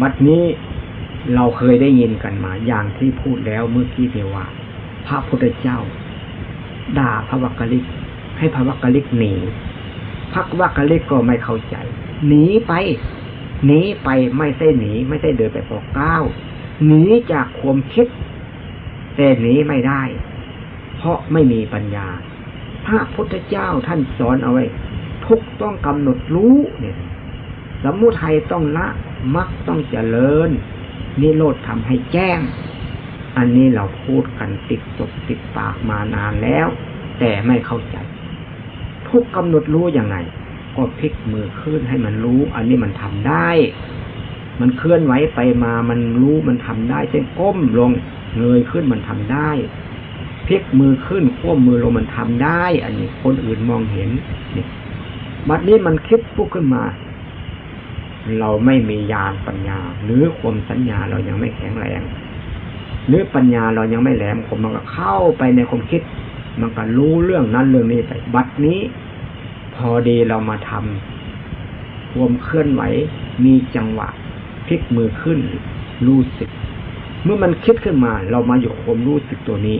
บัดนี้เราเคยได้ยินกันมา อย่างที่พูดแล้วเมื่อกี้เดียวว่า พระพุทธเจ้า ด่าพระวักกลิก ให้พระวักกลิกหนีพระวักกลิกก็ไม่เข้าใจ หนีไป หนีไปไม่ใช่หนี ไม่ใช่เดินไปปอกก้าวหนีจากความคิด แต่หนีไม่ได้ เพราะไม่มีปัญญา พระพุทธเจ้าท่านสอนเอาไว้ ทุกต้องกำหนดรู้เนี่ย สมุทัยต้องละมักต้องเจริญนิโรธทำให้แจ้ง อันนี้เราพูดกันติดตกติดปากมานานแล้ว แต่ไม่เข้าใจ ทุกกำหนดรู้ยังไง ก็พลิกมือขึ้นให้มันรู้ อันนี้มันทำได้ มันเคลื่อนไหวไปมามันรู้มันทำได้เช่นก้มลงเงยขึ้นมันทำได้พลิกมือขึ้นควบมือลงมันทำได้ อันนี้คนอื่นมองเห็นนี่บัดนี้มันคิดปุ๊บขึ้นมา เราไม่มีญาณปัญญา หรือความสัญญาเรายังไม่แข็งแรง หรือปัญญาเรายังไม่แหลมคมมันก็เข้าไปในความคิด มันก็รู้เรื่องนั้นเรื่องนี้ไปบัดนี้ พอดีเรามาทำความเคลื่อนไหวมีจังหวะพลิกมือขึ้นรู้สึก เมื่อมันคิดขึ้นมา เรามาอยู่ความรู้สึกตัวนี้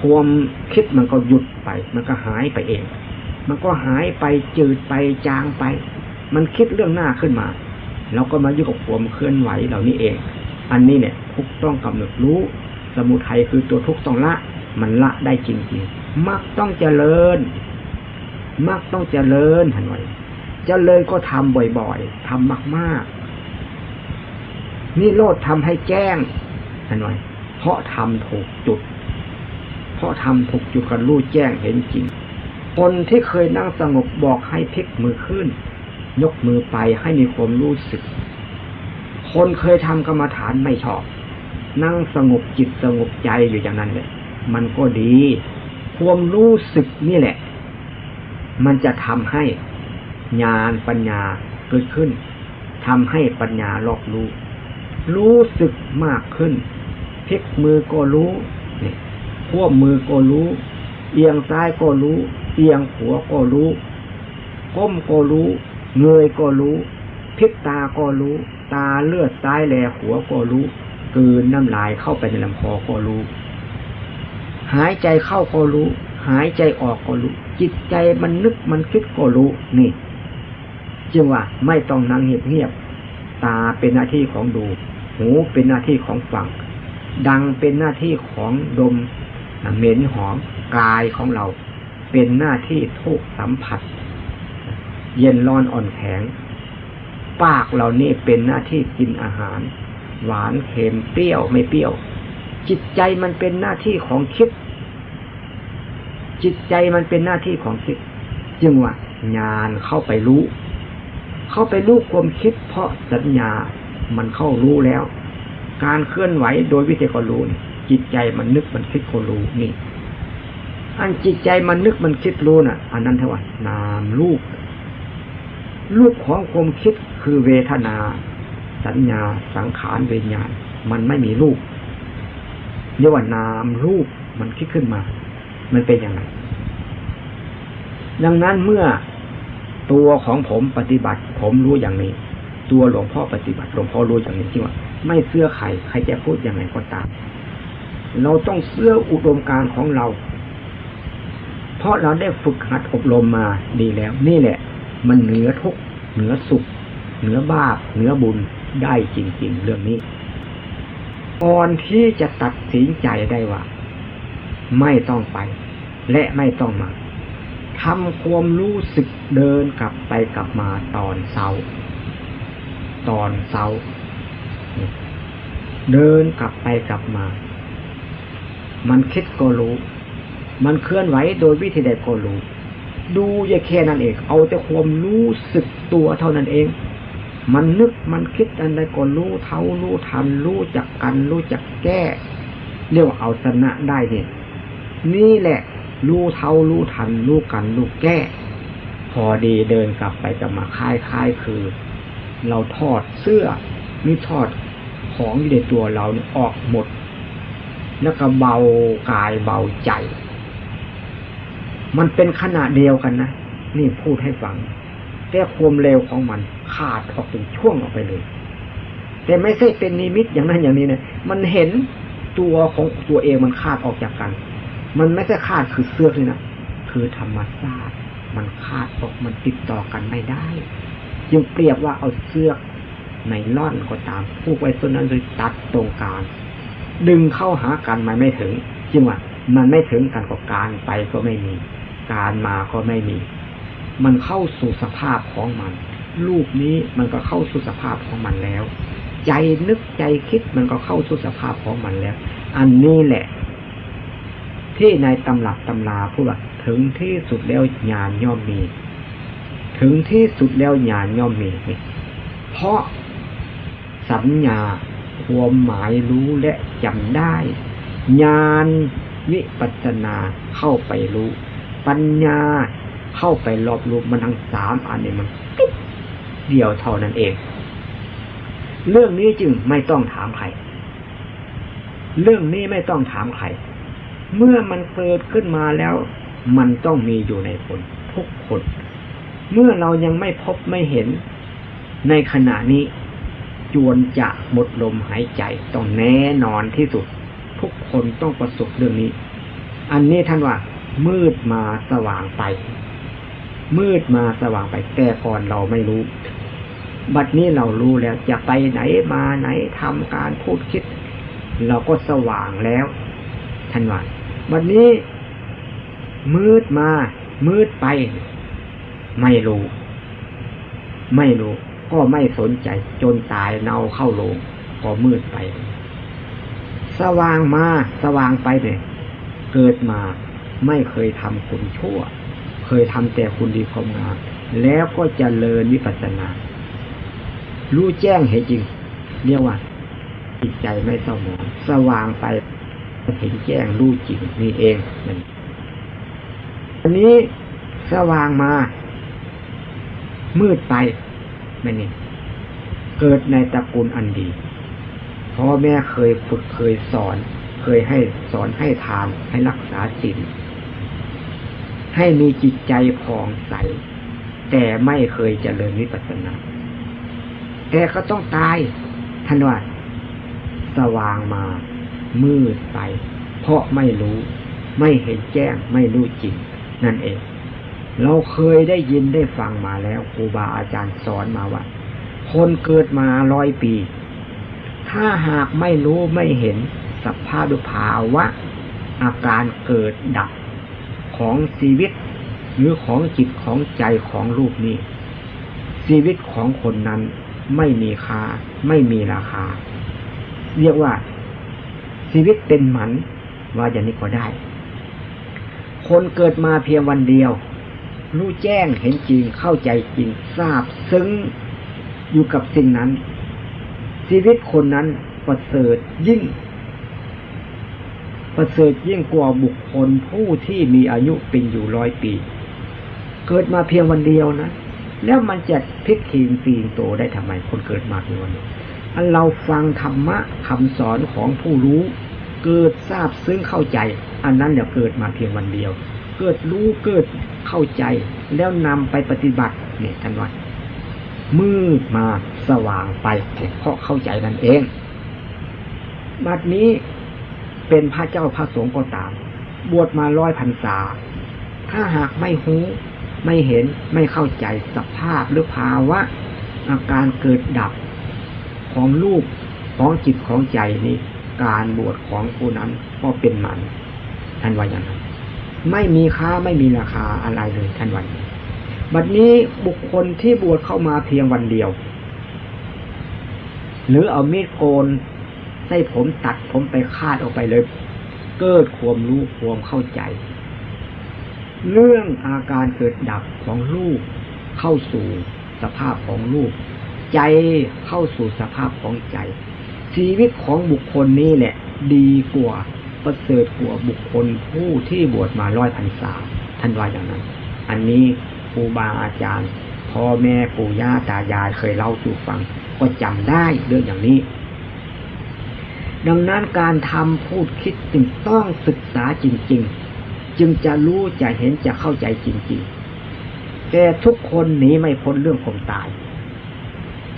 ความคิดมันก็หยุดไป มันก็หายไปเอง มันก็หายไปจืดไปจางไป มันคิดเรื่องหน้าขึ้นมาเราก็มาอยู่กับความเคลื่อนไหวเหล่านี้เอง อันนี้เนี่ยทุกต้องกำหนดรู้ สมุทัยคือตัวทุกต้องละ มันละได้จริงๆมักต้องเจริญ มักต้องเจริญหนไว้เจริญก็ทำบ่อยๆทำมากๆ นี่โลดทำให้แจ้งหนไว้เพราะทำถูกจุด เพราะทำถูกจุดกันรู้แจ้งเห็นจริงคนที่เคยนั่งสงบบอกให้พลิกมือขึ้น ยกมือไปให้มีความรู้สึก คนเคยทำกรรมฐานไม่ชอบ นั่งสงบจิตสงบใจอยู่อย่างนั้นเลยมันก็ดี ความรู้สึกนี่แหละ มันจะทำให้ญาณปัญญาเกิดขึ้นทำให้ปัญญารอบรู้ รู้สึกมากขึ้นพลิกมือก็รู้เนี่ยพวมือก็รู้ เอียงซ้ายก็รู้ เอียงหัวก็รู้ ก้มก็รู้ เงยก็รู้พลิกตาก็รู้ ตาเลือดซ้ายแลหัวก็รู้กืนน้ำลายเข้าไปในลำคอก็รู้ หายใจเข้าก็รู้ หายใจออกก็รู้ จิตใจมันนึกมันคิดก็รู้นี่จึงว่าไม่ต้องนั่งเงียบๆตาเป็นหน้าที่ของดู หูเป็นหน้าที่ของฟัง ดังเป็นหน้าที่ของดมเหม็นหอมกายของเรา เป็นหน้าที่ทุกสัมผัส เย็นร้อนอ่อนแข็ง ปากเรานี่เป็นหน้าที่กินอาหาร หวานเค็มเปรี้ยวไม่เปรี้ยว จิตใจมันเป็นหน้าที่ของคิด จิตใจมันเป็นหน้าที่ของคิด จึงว่าญาณเข้าไปรู้ เข้าไปรู้ความคิด เพราะสัญญามันเข้ารู้แล้ว การเคลื่อนไหวโดยวิธีก็รู้จิตใจมันนึกมันคิดก็รู้นี่อันจิตใจมันนึกมันคิดรู้น่ะ อันนั้นเท่าไหร่นามรูป รูปของความคิดคือเวทนา สัญญาสังขารเวิญญาณมันไม่มีรูปเรียกว่านามรูปมันคิดขึ้นมา มันเป็นยังไงดังนั้นเมื่อตัวของผมปฏิบัติ ผมรู้อย่างนี้ ตัวหลวงพ่อปฏิบัติหลวงพ่อรู้อย่างนี้ที่ว่า ไม่เสื้อใครใครจะพูดยังไงก็ตาม เราต้องเสื้ออุดมการของเรา เพราะเราได้ฝึกหัดอบรมมาดีแล้ว นี่แหละ มันเหนือทุกเหนือสุข เหนือบาปเหนือบุญได้จริง ๆ เรื่องนี้ก่อนที่จะตัดสินใจได้ว่า ไม่ต้องไป และไม่ต้องมาทำความรู้สึกเดินกลับไปกลับมาตอนเช้า ตอนเช้า เดินกลับไปกลับมา มันคิดก็รู้ มันเคลื่อนไหวโดยวิธีใดก็รู้ ดูอย่าแค่นั้นเอง เอาแต่ความรู้สึกตัวเท่านั้นเอง มันนึกมันคิดอะไรก็รู้เท่ารู้ทัน รู้จักกัน รู้จักแก้ เรียกว่าเอาชนะได้เนี่ยนี่แหละรู้เท่ารู้ทัน รู้กัน รู้แก้ พอดีเดินกลับไปกลับมาคล้ายคล้ายคือ เราทอดเสื้อนี่ทอดของอยู่ในตัวเราเนี่ยออกหมด แล้วก็เบากายเบาใจ มันเป็นขนาดเดียวกันนะนี่พูดให้ฟัง แต่ความเร็วของมันขาดออกเป็นช่วงออกไปเลย แต่ไม่ใช่เป็นนิมิตอย่างนั้นอย่างนี้เนี่ยมันเห็นตัวของตัวเองมันขาดออกจากกัน มันไม่ใช่ขาดคือเสื้อเลยนะคือธรรมชาติมันขาดออกมันติดต่อกันไม่ได้ยังเปรียบว่าเอาเสื้อในล่อนก็ตามผูกไว้ต้นนั้นเลยตัดตรงกลางดึงเข้าหากันมันไม่ถึงจึงว่ามันไม่ถึงกันกับการไปก็ไม่มี การมาก็ไม่มี มันเข้าสู่สภาพของมัน รูปนี้มันก็เข้าสู่สภาพของมันแล้ว ใจนึกใจคิดมันก็เข้าสู่สภาพของมันแล้ว อันนี้แหละ ที่ในตำรับตำราพูดว่าถึงที่สุดแล้วญาณย่อมมี ถึงที่สุดแล้วญาณย่อมมีเพราะสัญญาความหมายรู้และจำได้ ญาณวิปัสนาเข้าไปรู้ ปัญญาเข้าไปรอบรู้มันทั้งสามอันนี้มันเดียวเท่านั้นเอง เรื่องนี้จึงไม่ต้องถามใคร เรื่องนี้ไม่ต้องถามใคร เมื่อมันเกิดขึ้นมาแล้ว มันต้องมีอยู่ในคนทุกคน เมื่อเรายังไม่พบไม่เห็น ในขณะนี้จวนจะหมดลมหายใจต้องแน่นอนที่สุด ทุกคนต้องประสบเรื่องนี้ อันนี้ท่านว่า มืดมาสว่างไป มืดมาสว่างไป แต่ก่อนเราไม่รู้ บัดนี้เรารู้แล้วจะไปไหนมาไหนทำการพูดคิด เราก็สว่างแล้วท่านว่าบัดนี้ มืดมา มืดไป ไม่รู้ ไม่รู้ ก็ไม่สนใจจนตายเนาเข้าลงก็มืดไป สว่างมา สว่างไปเนี่ยเกิดมา ไม่เคยทำคุณชั่ว เคยทำแต่คุณดีความงามแล้วก็จเจริญวิปัสสนา รู้แจ้งเห็นจริง เรียกว่าจิตใจไม่เศร้าหมองสว่างไปเห็นแจ้งรู้จริงนี่เองมันอันนี้สว่างมา มืดไปไม่นี่เกิดในตระกูลอันดีพ่อแม่เคยฝึกเคยสอน เคยให้สอนให้ทานให้รักษาศีล ให้มีจิตใจผ่องใส แต่ไม่เคยเจริญวิปัสสนาแต่ก็ต้องตายท่านว่าสว่างมา มืดไป เพราะไม่รู้ ไม่เห็นแจ้ง ไม่รู้จริง นั่นเอง เราเคยได้ยินได้ฟังมาแล้วครูบาอาจารย์สอนมาว่า คนเกิดมาร้อยปี ถ้าหากไม่รู้ไม่เห็นสภาพภาวะ อาการเกิดดับ ของชีวิต หรือของจิตของใจของรูปนี้ ชีวิตของคนนั้นไม่มีค่าไม่มีราคา เรียกว่า ชีวิตเป็นหมันว่าอย่างนี้ก็ได้ คนเกิดมาเพียงวันเดียว รู้แจ้งเห็นจริงเข้าใจจริงทราบซึ้งอยู่กับสิ่งนั้น ชีวิตคนนั้นประเสริฐยิ่ง ประเสริฐยิ่งกว่าบุคคลผู้ที่มีอายุเป็นอยู่ร้อยปี เกิดมาเพียงวันเดียวนะ แล้วมันจะพลิกทีมฟีนโตได้ทำไมคนเกิดมาเพียงวันเดียวอันเราฟังธรรมะคำสอนของผู้รู้ เกิดทราบซึ้งเข้าใจ อันนั้นเดี๋ยวเกิดมาเพียงวันเดียว เกิดรู้เกิดเข้าใจ แล้วนำไปปฏิบัติเนี่ยท่านว่ามืดมาสว่างไปเพราะเข้าใจนั่นเองบัดนี้ เป็นพระเจ้าพระสงฆ์ก็ตาม บวชมาร้อยพรรษา ถ้าหากไม่หูไม่เห็นไม่เข้าใจสภาพหรือภาวะอาการเกิดดับของลูกของจิตของใจนี้ การบวชของผู้นั้นก็เป็นมันท่านว่าอย่างนั้นไม่มีค่าไม่มีราคาอะไรเลยท่านวันบัดนี้บุคคลที่บวชเข้ามาเพียงวันเดียว หรือเอามีดโกน ใส่ผมตัดผมไปคาดออกไปเลย เกิดความรู้ความเข้าใจ เรื่องอาการเกิดดับของลูกเข้าสู่สภาพของลูกใจเข้าสู่สภาพของใจ ชีวิตของบุคคลนี้แหละ ดีกว่าประเสริฐกว่าบุคคลผู้ที่บวชมาร้อยพรรษาท่านว่าอย่างนั้น อันนี้ครูบาอาจารย์พ่อแม่ปู่ย่าตายายเคยเล่าสู่ฟัง ก็จำได้เรื่องอย่างนี้ ดังนั้นการทำพูดคิดจึงต้องศึกษาจริง ๆ จึงจะรู้จะเห็นจะเข้าใจจริง ๆ แต่ทุกคนหนีไม่พ้นเรื่องความตาย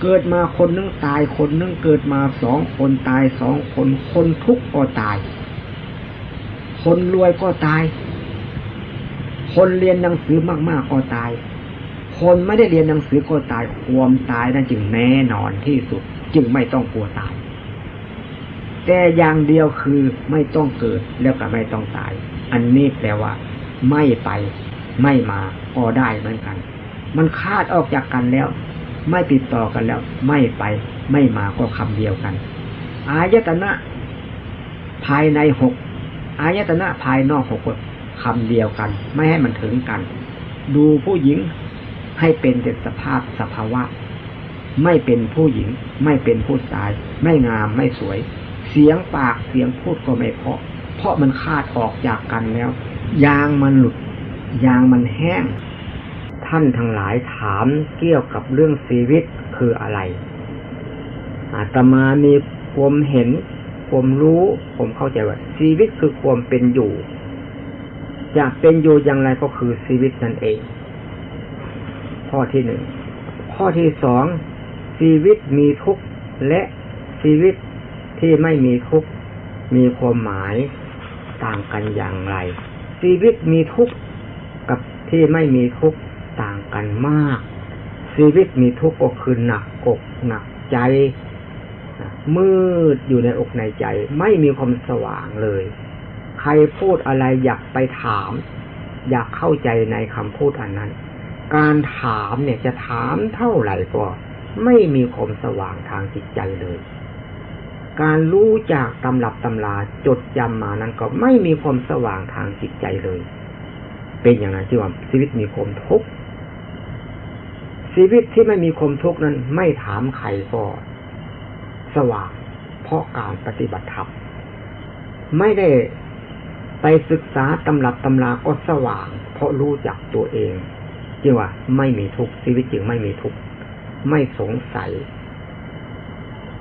เกิดมาคนนึงตายคนนึงเกิดมาสองคนตายสองคนคนทุกข์ก็ตาย คนรวยก็ตาย คนเรียนหนังสือมากๆก็ตาย คนไม่ได้เรียนหนังสือก็ตายความตายนั่นจึงแน่นอนที่สุด จึงไม่ต้องกลัวตาย แต่อย่างเดียวคือไม่ต้องเกิดแล้วก็ไม่ต้องตาย อันนี้แปลว่า ไม่ไป ไม่มาก็ได้เหมือนกัน มันคาดออกจากกันแล้ว ไม่ติดต่อกันแล้ว ไม่ไป ไม่มาก็คำเดียวกัน อายตนะ ภายในหกอายตนะภายนอกหกคำเดียวกัน ไม่ให้มันถึงกัน ดูผู้หญิงให้เป็นแต่สภาพสภาวะ ไม่เป็นผู้หญิง ไม่เป็นผู้ชาย ไม่งามไม่สวย เสียงปากเสียงพูดก็ไม่เพาะ เพราะมันคาดออกจากกันแล้ว ยางมันหลุด ยางมันแห้ง ท่านทั้งหลายถามเกี่ยวกับเรื่องชีวิตคืออะไร อาตมามีความเห็นความรู้ ผมเข้าใจว่าชีวิตคือความเป็นอยู่จะเป็นอยู่อย่างไรก็คือชีวิตนั่นเอง ข้อที่หนึ่งข้อที่สองชีวิตมีทุกข์และชีวิต ที่ไม่มีทุกข์มีความหมายต่างกันอย่างไร ชีวิตมีทุกข์กับที่ไม่มีทุกข์ต่างกันมาก ชีวิตมีทุกข์ก็คือหนักอกหนักใจมืดอยู่ในอกในใจ ไม่มีความสว่างเลย ใครพูดอะไรอยากไปถาม อยากเข้าใจในคำพูดอันนั้น การถามเนี่ยจะถามเท่าไหร่ก็ ไม่มีความสว่างทางจิตใจเลย การรู้จากตำรับตำราจดจำมานั้นก็ไม่มีความสว่างทางจิตใจเลย เป็นอย่างนั้นที่ว่าชีวิตมีความทุกข์ชีวิตที่ไม่มีความทุกข์นั้น ไม่ถามใครก็สว่าง เพราะการปฏิบัติธรรมไม่ได้ไปศึกษาตำรับตำราก็สว่าง เพราะรู้จักตัวเองจึงว่าไม่มีทุกข์ชีวิตจึงไม่มีทุกข์ไม่สงสัย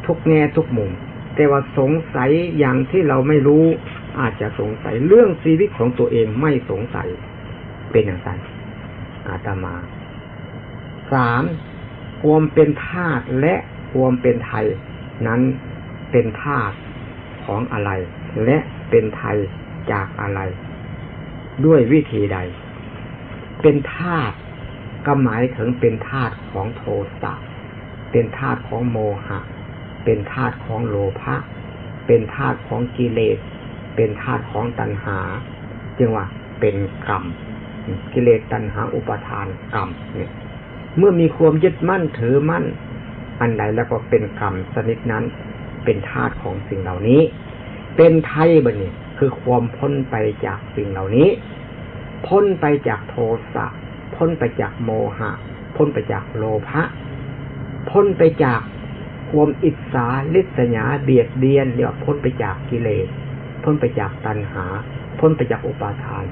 ทุกแง่ทุกมุม แต่ว่าสงสัยอย่างที่เราไม่รู้ อาจจะสงสัยเรื่องชีวิตของตัวเองไม่สงสัย เป็นอย่างไรอาตมาสามความเป็นธาตุและความเป็นไทย นั้นเป็นธาตุของอะไร และเป็นไทยจากอะไร ด้วยวิธีใด เป็นธาตุก็หมายถึงเป็นธาตุของโทสะเป็นธาตุของโมหะ เป็นธาตุของโลภะเป็นธาตุของกิเลส เป็นธาตุของตัณหาจึงว่าเป็นกรรม กิเลสตัณหาอุปทานกรรมเนี่ยเมื่อมีความยึดมั่นถือมั่น อันใดแล้วก็เป็นกรรมชนิดนั้น เป็นธาตุของสิ่งเหล่านี้ เป็นไทยบนี่คือความพ้นไปจากสิ่งเหล่านี้ พ้นไปจากโทสะพ้นไปจากโมหะ พ้นไปจากโลภะพ้นไปจาก ความอิจฉาลิษยาเบียดเบียนเรียกพ้นไปจากกิเลส พ้นไปจากตัณหา พ้นไปจากอุปาทาน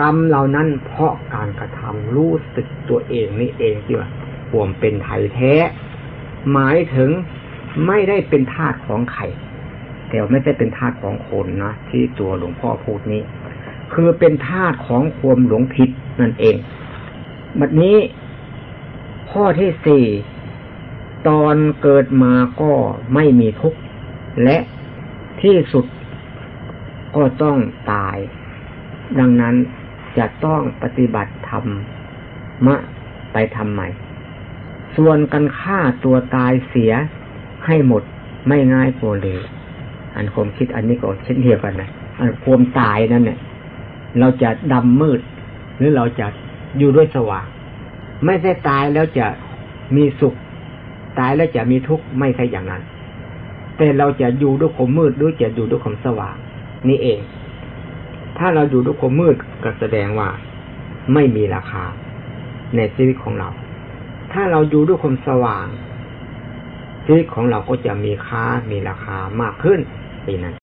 กรรมเหล่านั้นเพราะการกระทำรู้สึกตัวเองนี่เองที่ว่าควมเป็นไทยแท้ หมายถึงไม่ได้เป็นทาสของใครแต่ไม่ได้เป็นทาสของคนนะที่ตัวหลวงพ่อพูดนี้ คือเป็นทาสของความหลงผิดนั่นเอง บัดนี้ข้อที่สี่ ตอนเกิดมาก็ไม่มีทุกข์ และที่สุดก็ต้องตาย ดังนั้นจะต้องปฏิบัติธรรมมะไปทำใหม่ ส่วนกันฆ่าตัวตายเสียให้หมดไม่ง่ายโปรเลยอันความคิดอันนี้ก็เช่นเดียวกันนะอันความตายนั้นเนี่ย เราจะดำมืด หรือเราจะอยู่ด้วยสว่างไม่ใช่ตายแล้วจะมีสุข ตายแล้วจะมีทุกข์ไม่ใช่อย่างนั้น แต่เราจะอยู่ด้วยความมืดด้วยจะอยู่ด้วยความสว่าง นี่เอง ถ้าเราอยู่ด้วยความมืดก็แสดงว่า ไม่มีราคา ในชีวิตของเรา ถ้าเราอยู่ด้วยความสว่างชีวิตของเราก็จะมีค่ามีราคามากขึ้นปีนั้น